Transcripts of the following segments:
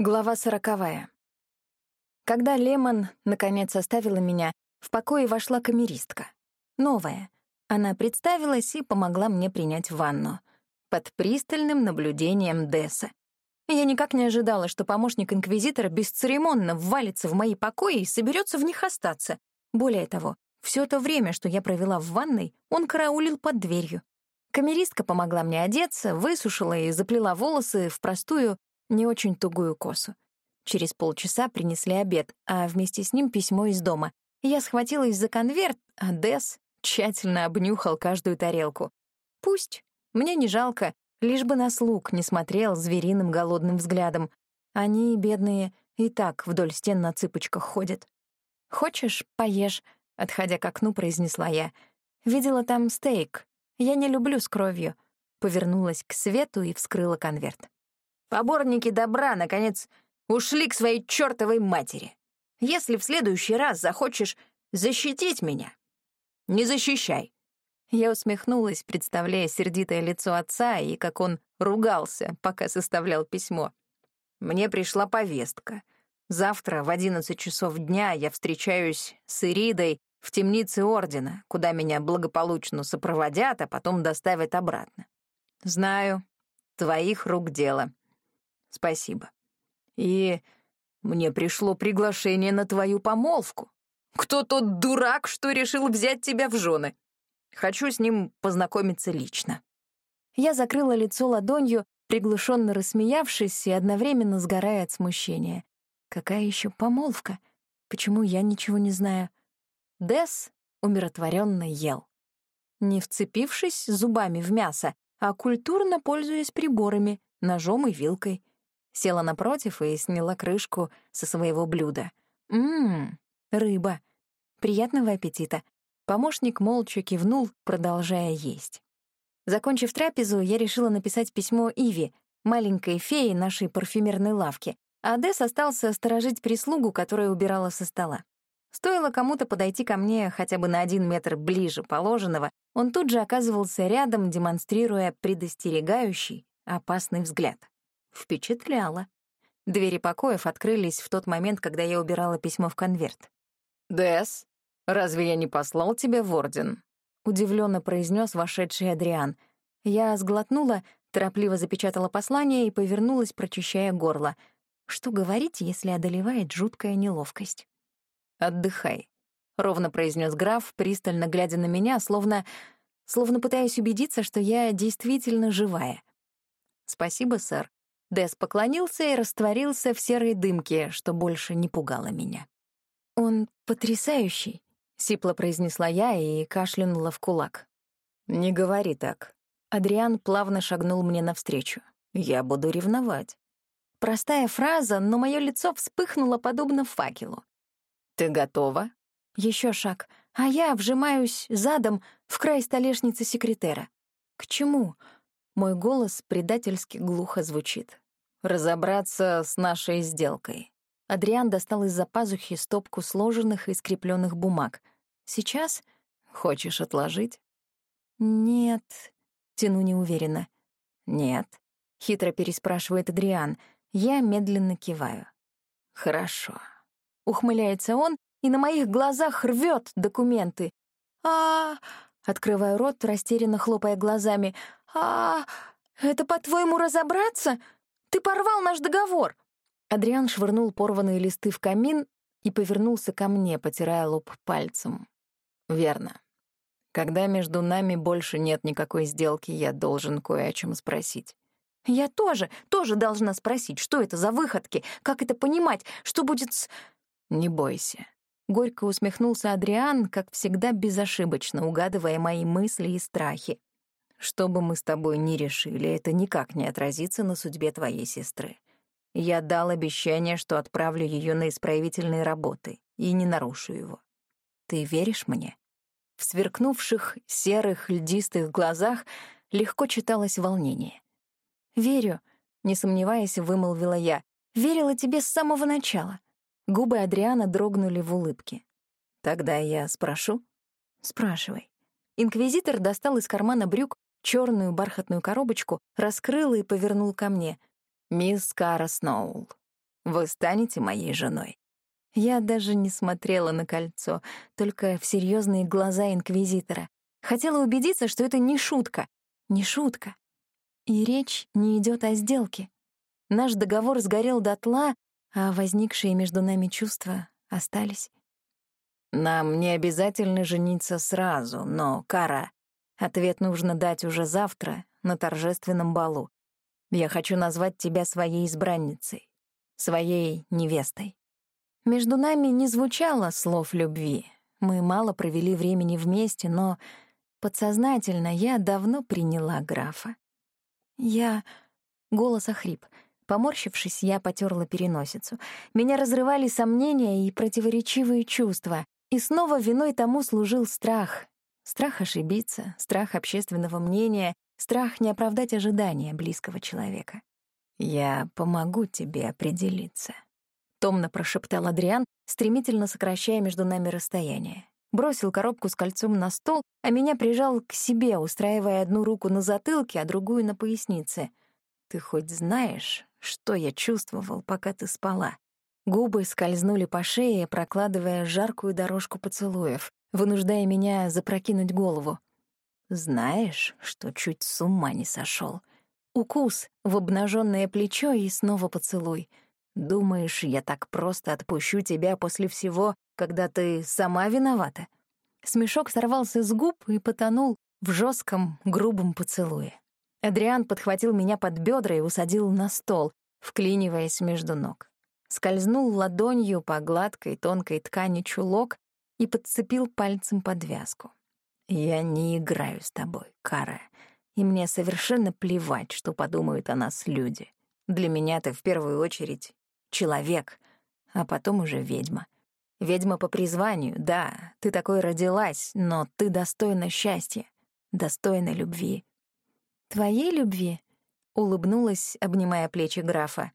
Глава сороковая. Когда Лемон, наконец, оставила меня, в покое вошла камеристка. Новая. Она представилась и помогла мне принять ванну. Под пристальным наблюдением Десса. Я никак не ожидала, что помощник инквизитора бесцеремонно ввалится в мои покои и соберется в них остаться. Более того, все то время, что я провела в ванной, он караулил под дверью. Камеристка помогла мне одеться, высушила и заплела волосы в простую, не очень тугую косу. Через полчаса принесли обед, а вместе с ним письмо из дома. Я схватилась за конверт, а Дес тщательно обнюхал каждую тарелку. Пусть, мне не жалко, лишь бы на слуг не смотрел звериным голодным взглядом. Они, бедные, и так вдоль стен на цыпочках ходят. «Хочешь, поешь?» — отходя к окну, произнесла я. «Видела там стейк. Я не люблю с кровью». Повернулась к свету и вскрыла конверт. Поборники добра, наконец, ушли к своей чертовой матери. Если в следующий раз захочешь защитить меня, не защищай. Я усмехнулась, представляя сердитое лицо отца и как он ругался, пока составлял письмо. Мне пришла повестка. Завтра в одиннадцать часов дня я встречаюсь с Иридой в темнице Ордена, куда меня благополучно сопроводят, а потом доставят обратно. Знаю, твоих рук дело. Спасибо. И мне пришло приглашение на твою помолвку. Кто тот дурак, что решил взять тебя в жены? Хочу с ним познакомиться лично. Я закрыла лицо ладонью, приглушенно рассмеявшись и одновременно сгорая от смущения. Какая еще помолвка? Почему я ничего не знаю? Дес умиротворенно ел. Не вцепившись зубами в мясо, а культурно пользуясь приборами, ножом и вилкой села напротив и сняла крышку со своего блюда. «Ммм, рыба. Приятного аппетита». Помощник молча кивнул, продолжая есть. Закончив трапезу, я решила написать письмо Иве, маленькой фее нашей парфюмерной лавки, а Дес остался сторожить прислугу, которая убирала со стола. Стоило кому-то подойти ко мне хотя бы на один метр ближе положенного, он тут же оказывался рядом, демонстрируя предостерегающий, опасный взгляд. Впечатляло. Двери покоев открылись в тот момент, когда я убирала письмо в конверт. «Дэс, разве я не послал тебя в Орден?» — удивленно произнес вошедший Адриан. Я сглотнула, торопливо запечатала послание и повернулась, прочищая горло. Что говорить, если одолевает жуткая неловкость? «Отдыхай», — ровно произнес граф, пристально глядя на меня, словно... словно пытаясь убедиться, что я действительно живая. «Спасибо, сэр», Дэс поклонился и растворился в серой дымке, что больше не пугало меня. «Он потрясающий», — сипло произнесла я и кашлянула в кулак. «Не говори так». Адриан плавно шагнул мне навстречу. «Я буду ревновать». Простая фраза, но мое лицо вспыхнуло подобно факелу. «Ты готова?» Еще шаг, а я вжимаюсь задом в край столешницы секретера. «К чему?» Мой голос предательски глухо звучит. «Разобраться с нашей сделкой». Адриан достал из-за пазухи стопку сложенных и скрепленных бумаг. «Сейчас? Хочешь отложить?» «Нет», — тяну неуверенно. «Нет», — хитро переспрашивает Адриан. Я медленно киваю. «Хорошо». Ухмыляется он и на моих глазах рвет документы. а, -а, -а Открываю рот, растерянно хлопая глазами. «А, это, по-твоему, разобраться? Ты порвал наш договор!» Адриан швырнул порванные листы в камин и повернулся ко мне, потирая лоб пальцем. «Верно. Когда между нами больше нет никакой сделки, я должен кое о чем спросить». «Я тоже, тоже должна спросить, что это за выходки, как это понимать, что будет с...» «Не бойся. Горько усмехнулся Адриан, как всегда безошибочно угадывая мои мысли и страхи. «Что бы мы с тобой ни решили, это никак не отразится на судьбе твоей сестры. Я дал обещание, что отправлю ее на исправительные работы, и не нарушу его. Ты веришь мне?» В сверкнувших серых льдистых глазах легко читалось волнение. «Верю», — не сомневаясь, вымолвила я. «Верила тебе с самого начала. Губы Адриана дрогнули в улыбке. «Тогда я спрошу?» «Спрашивай». Инквизитор достал из кармана брюк черную бархатную коробочку, раскрыл и повернул ко мне. «Мисс Кара Сноул, Вы станете моей женой?» Я даже не смотрела на кольцо, только в серьезные глаза инквизитора. Хотела убедиться, что это не шутка. Не шутка. И речь не идет о сделке. Наш договор сгорел дотла, а возникшие между нами чувства остались. «Нам не обязательно жениться сразу, но, Кара, ответ нужно дать уже завтра на торжественном балу. Я хочу назвать тебя своей избранницей, своей невестой». Между нами не звучало слов любви. Мы мало провели времени вместе, но подсознательно я давно приняла графа. Я... Голос охрип. Поморщившись, я потерла переносицу. Меня разрывали сомнения и противоречивые чувства. И снова виной тому служил страх. Страх ошибиться, страх общественного мнения, страх не оправдать ожидания близкого человека. «Я помогу тебе определиться», — томно прошептал Адриан, стремительно сокращая между нами расстояние. Бросил коробку с кольцом на стол, а меня прижал к себе, устраивая одну руку на затылке, а другую на пояснице. «Ты хоть знаешь, что я чувствовал, пока ты спала?» Губы скользнули по шее, прокладывая жаркую дорожку поцелуев, вынуждая меня запрокинуть голову. «Знаешь, что чуть с ума не сошел. Укус в обнаженное плечо и снова поцелуй. «Думаешь, я так просто отпущу тебя после всего, когда ты сама виновата?» Смешок сорвался с губ и потонул в жестком, грубом поцелуе. Адриан подхватил меня под бедра и усадил на стол, вклиниваясь между ног скользнул ладонью по гладкой тонкой ткани чулок и подцепил пальцем подвязку. «Я не играю с тобой, Кара, и мне совершенно плевать, что подумают о нас люди. Для меня ты в первую очередь человек, а потом уже ведьма. Ведьма по призванию, да, ты такой родилась, но ты достойна счастья, достойна любви». «Твоей любви?» — улыбнулась, обнимая плечи графа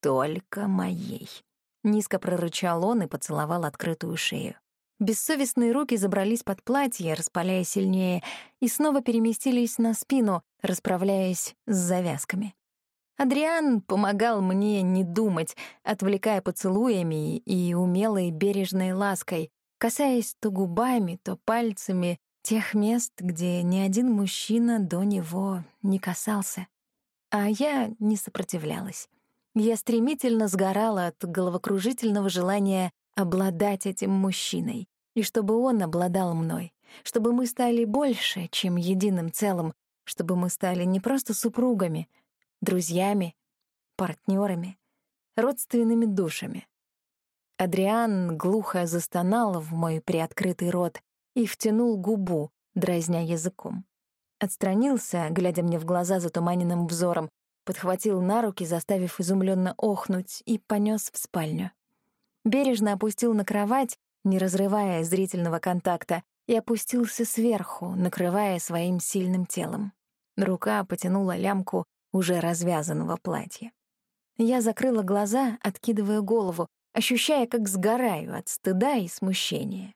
только моей», — низко прорычал он и поцеловал открытую шею. Бессовестные руки забрались под платье, распаляя сильнее, и снова переместились на спину, расправляясь с завязками. Адриан помогал мне не думать, отвлекая поцелуями и умелой бережной лаской, касаясь то губами, то пальцами тех мест, где ни один мужчина до него не касался. А я не сопротивлялась. Я стремительно сгорала от головокружительного желания обладать этим мужчиной, и чтобы он обладал мной, чтобы мы стали больше, чем единым целым, чтобы мы стали не просто супругами, друзьями, партнерами, родственными душами. Адриан глухо застонал в мой приоткрытый рот и втянул губу, дразня языком. Отстранился, глядя мне в глаза затуманенным взором, подхватил на руки, заставив изумленно охнуть, и понес в спальню. Бережно опустил на кровать, не разрывая зрительного контакта, и опустился сверху, накрывая своим сильным телом. Рука потянула лямку уже развязанного платья. Я закрыла глаза, откидывая голову, ощущая, как сгораю от стыда и смущения.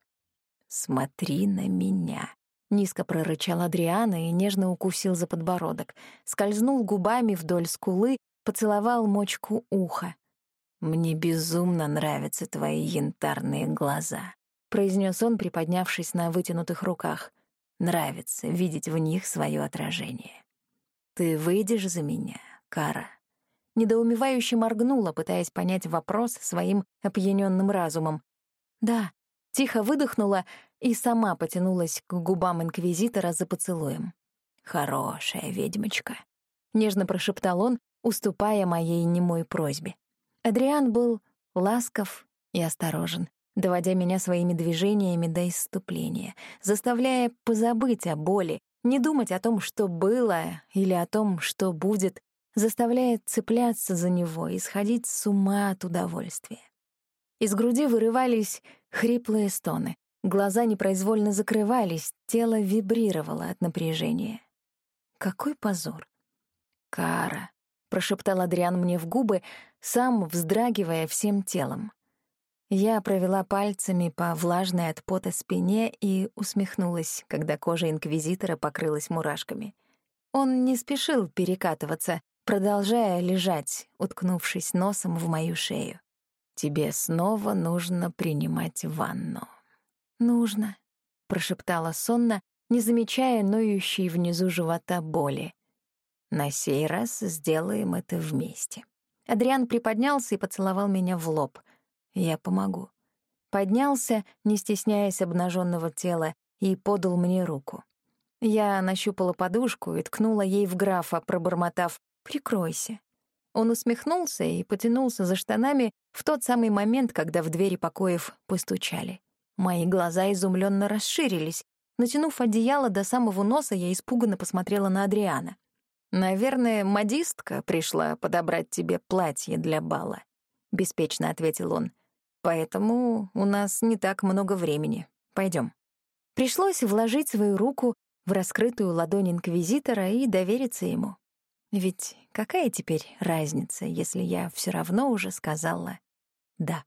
«Смотри на меня», Низко прорычал Адриана и нежно укусил за подбородок, скользнул губами вдоль скулы, поцеловал мочку уха. «Мне безумно нравятся твои янтарные глаза», — произнес он, приподнявшись на вытянутых руках. «Нравится видеть в них свое отражение. Ты выйдешь за меня, Кара?» Недоумевающе моргнула, пытаясь понять вопрос своим опьянённым разумом. «Да», тихо выдохнула и сама потянулась к губам инквизитора за поцелуем. «Хорошая ведьмочка», — нежно прошептал он, уступая моей немой просьбе. Адриан был ласков и осторожен, доводя меня своими движениями до исступления, заставляя позабыть о боли, не думать о том, что было, или о том, что будет, заставляя цепляться за него и сходить с ума от удовольствия. Из груди вырывались хриплые стоны. Глаза непроизвольно закрывались, тело вибрировало от напряжения. Какой позор! «Кара», — прошептал Адриан мне в губы, сам вздрагивая всем телом. Я провела пальцами по влажной от пота спине и усмехнулась, когда кожа инквизитора покрылась мурашками. Он не спешил перекатываться, продолжая лежать, уткнувшись носом в мою шею. «Тебе снова нужно принимать ванну». «Нужно», — прошептала сонно, не замечая ноющей внизу живота боли. «На сей раз сделаем это вместе». Адриан приподнялся и поцеловал меня в лоб. «Я помогу». Поднялся, не стесняясь обнаженного тела, и подал мне руку. Я нащупала подушку и ткнула ей в графа, пробормотав «Прикройся». Он усмехнулся и потянулся за штанами в тот самый момент, когда в двери покоев постучали. Мои глаза изумленно расширились. Натянув одеяло до самого носа, я испуганно посмотрела на Адриана. «Наверное, модистка пришла подобрать тебе платье для бала», — беспечно ответил он. «Поэтому у нас не так много времени. Пойдем. Пришлось вложить свою руку в раскрытую ладонь инквизитора и довериться ему. Ведь какая теперь разница, если я все равно уже сказала «да».